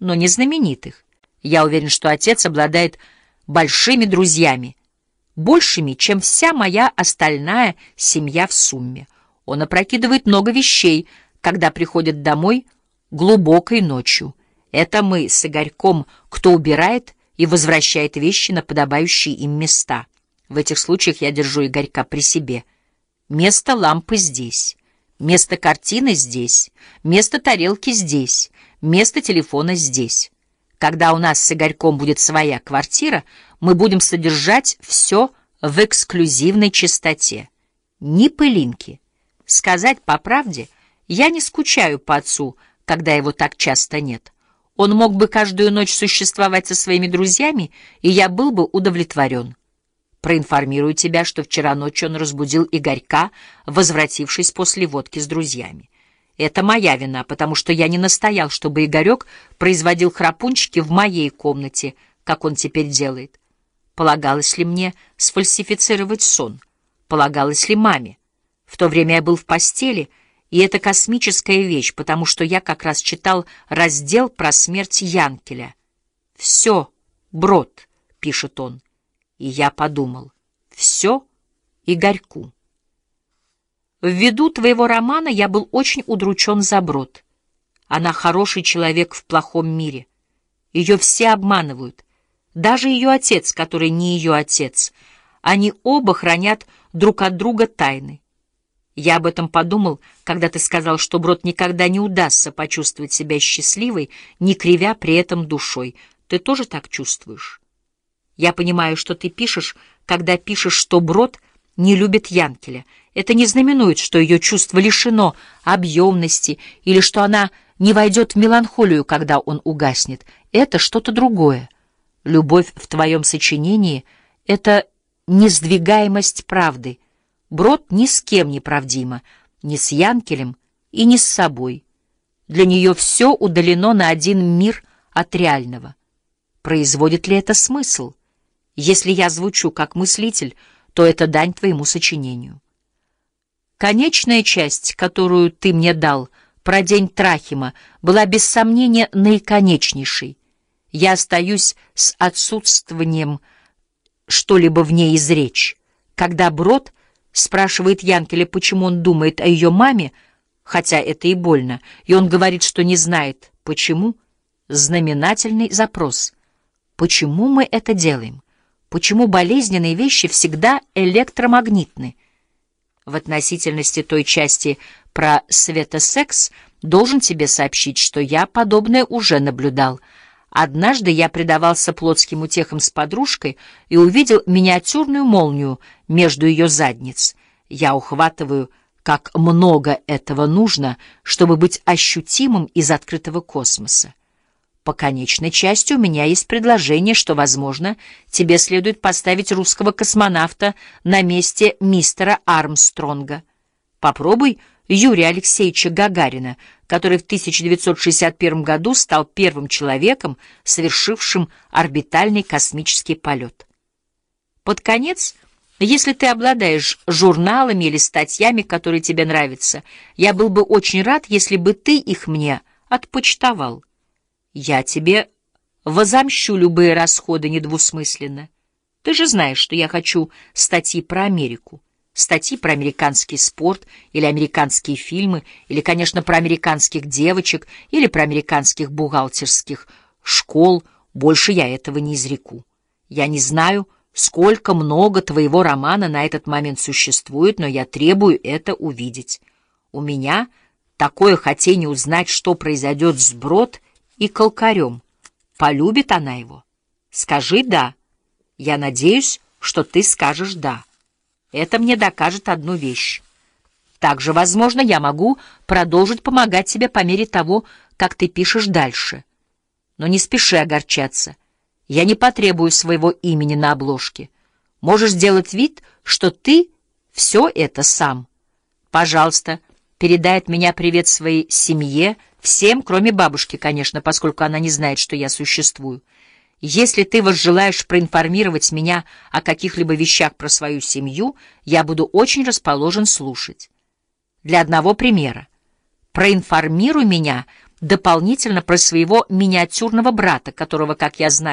но не знаменитых. Я уверен, что отец обладает большими друзьями, большими, чем вся моя остальная семья в сумме. Он опрокидывает много вещей, когда приходит домой глубокой ночью. Это мы с Игорьком, кто убирает и возвращает вещи на подобающие им места. В этих случаях я держу Игорька при себе. Место лампы здесь, место картины здесь, место тарелки здесь, место телефона здесь. Когда у нас с Игорьком будет своя квартира, мы будем содержать все в эксклюзивной чистоте. Ни пылинки. Сказать по правде, я не скучаю по отцу, когда его так часто нет. Он мог бы каждую ночь существовать со своими друзьями, и я был бы удовлетворен. Проинформирую тебя, что вчера ночью он разбудил Игорька, возвратившись после водки с друзьями. Это моя вина, потому что я не настоял, чтобы Игорек производил храпунчики в моей комнате, как он теперь делает. Полагалось ли мне сфальсифицировать сон? Полагалось ли маме? В то время я был в постели, и это космическая вещь, потому что я как раз читал раздел про смерть Янкеля. «Все, брод», — пишет он. И я подумал, «все Игорьку». Ввиду твоего романа я был очень удручен за Брод. Она хороший человек в плохом мире. Ее все обманывают. Даже ее отец, который не ее отец. Они оба хранят друг от друга тайны. Я об этом подумал, когда ты сказал, что Брод никогда не удастся почувствовать себя счастливой, не кривя при этом душой. Ты тоже так чувствуешь? Я понимаю, что ты пишешь, когда пишешь, что Брод не любит Янкеля — это не знаменует, что ее чувство лишено объемности или что она не войдет в меланхолию, когда он угаснет. Это что-то другое. Любовь в твоем сочинении — это несдвигаемость правды. Брод ни с кем не правдима, ни с Янкелем и ни с собой. Для нее все удалено на один мир от реального. Производит ли это смысл? Если я звучу как мыслитель, то это дань твоему сочинению. Конечная часть, которую ты мне дал, про день Трахима, была без сомнения наиконечнейшей. Я остаюсь с отсутствованием что-либо в ней изречь. Когда Брод спрашивает Янкеля, почему он думает о ее маме, хотя это и больно, и он говорит, что не знает, почему, знаменательный запрос. Почему мы это делаем? Почему болезненные вещи всегда электромагнитны? в относительности той части про светосекс, должен тебе сообщить, что я подобное уже наблюдал. Однажды я предавался плотским утехам с подружкой и увидел миниатюрную молнию между ее задниц. Я ухватываю, как много этого нужно, чтобы быть ощутимым из открытого космоса. По конечной части у меня есть предложение, что, возможно, тебе следует поставить русского космонавта на месте мистера Армстронга. Попробуй Юрия Алексеевича Гагарина, который в 1961 году стал первым человеком, совершившим орбитальный космический полет. Под конец, если ты обладаешь журналами или статьями, которые тебе нравятся, я был бы очень рад, если бы ты их мне отпочтовал. Я тебе возомщу любые расходы недвусмысленно. Ты же знаешь, что я хочу статьи про Америку, статьи про американский спорт или американские фильмы, или, конечно, про американских девочек или про американских бухгалтерских школ. Больше я этого не изреку. Я не знаю, сколько много твоего романа на этот момент существует, но я требую это увидеть. У меня такое хотение узнать, что произойдет с Брод и колкарем. Полюбит она его? Скажи «да». Я надеюсь, что ты скажешь «да». Это мне докажет одну вещь. Также, возможно, я могу продолжить помогать тебе по мере того, как ты пишешь дальше. Но не спеши огорчаться. Я не потребую своего имени на обложке. Можешь сделать вид, что ты все это сам. Пожалуйста, передай от меня привет своей семье, Всем, кроме бабушки, конечно, поскольку она не знает, что я существую. Если ты возжелаешь проинформировать меня о каких-либо вещах про свою семью, я буду очень расположен слушать. Для одного примера. Проинформируй меня, дополнительно про своего миниатюрного брата, которого, как я знаю,